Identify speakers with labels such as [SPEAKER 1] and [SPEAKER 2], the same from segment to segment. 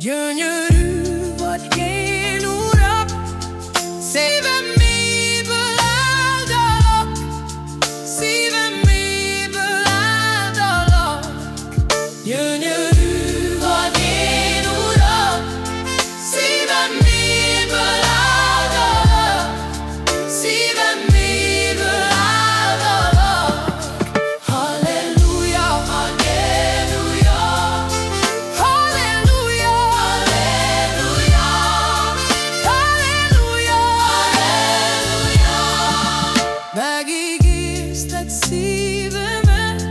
[SPEAKER 1] Junior. Megígézted szívemet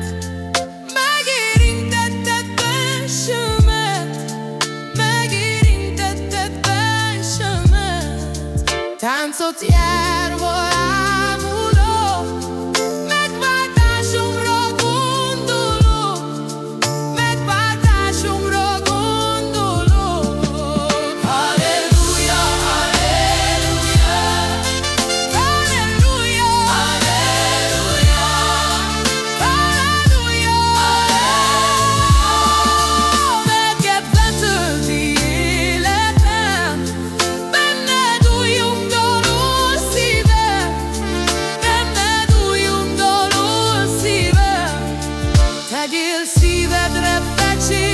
[SPEAKER 1] Megérintetted belsőmet Megérintetted belsőmet. Táncot járva that that that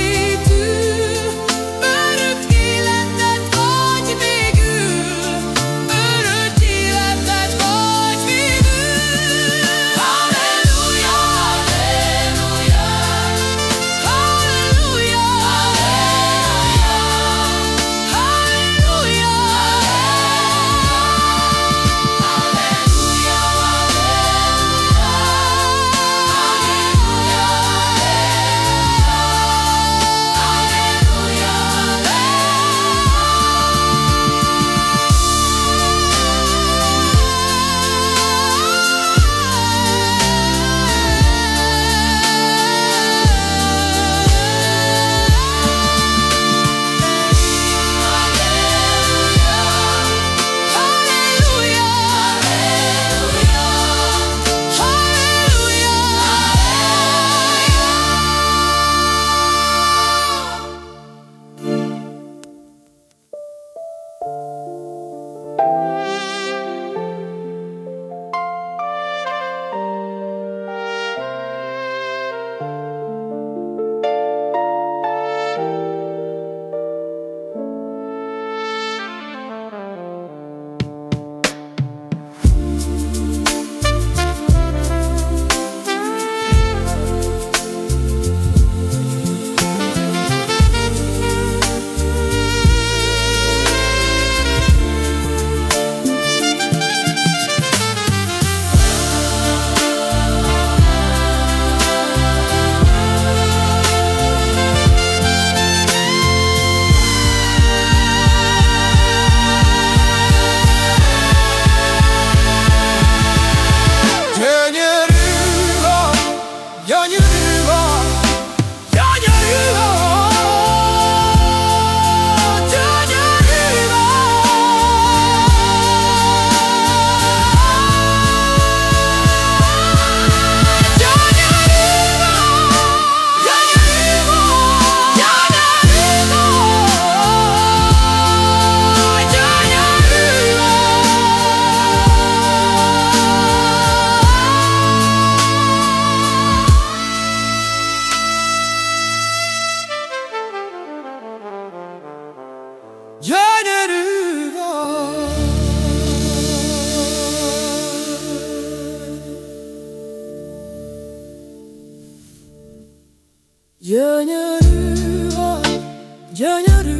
[SPEAKER 1] Gönül, gönül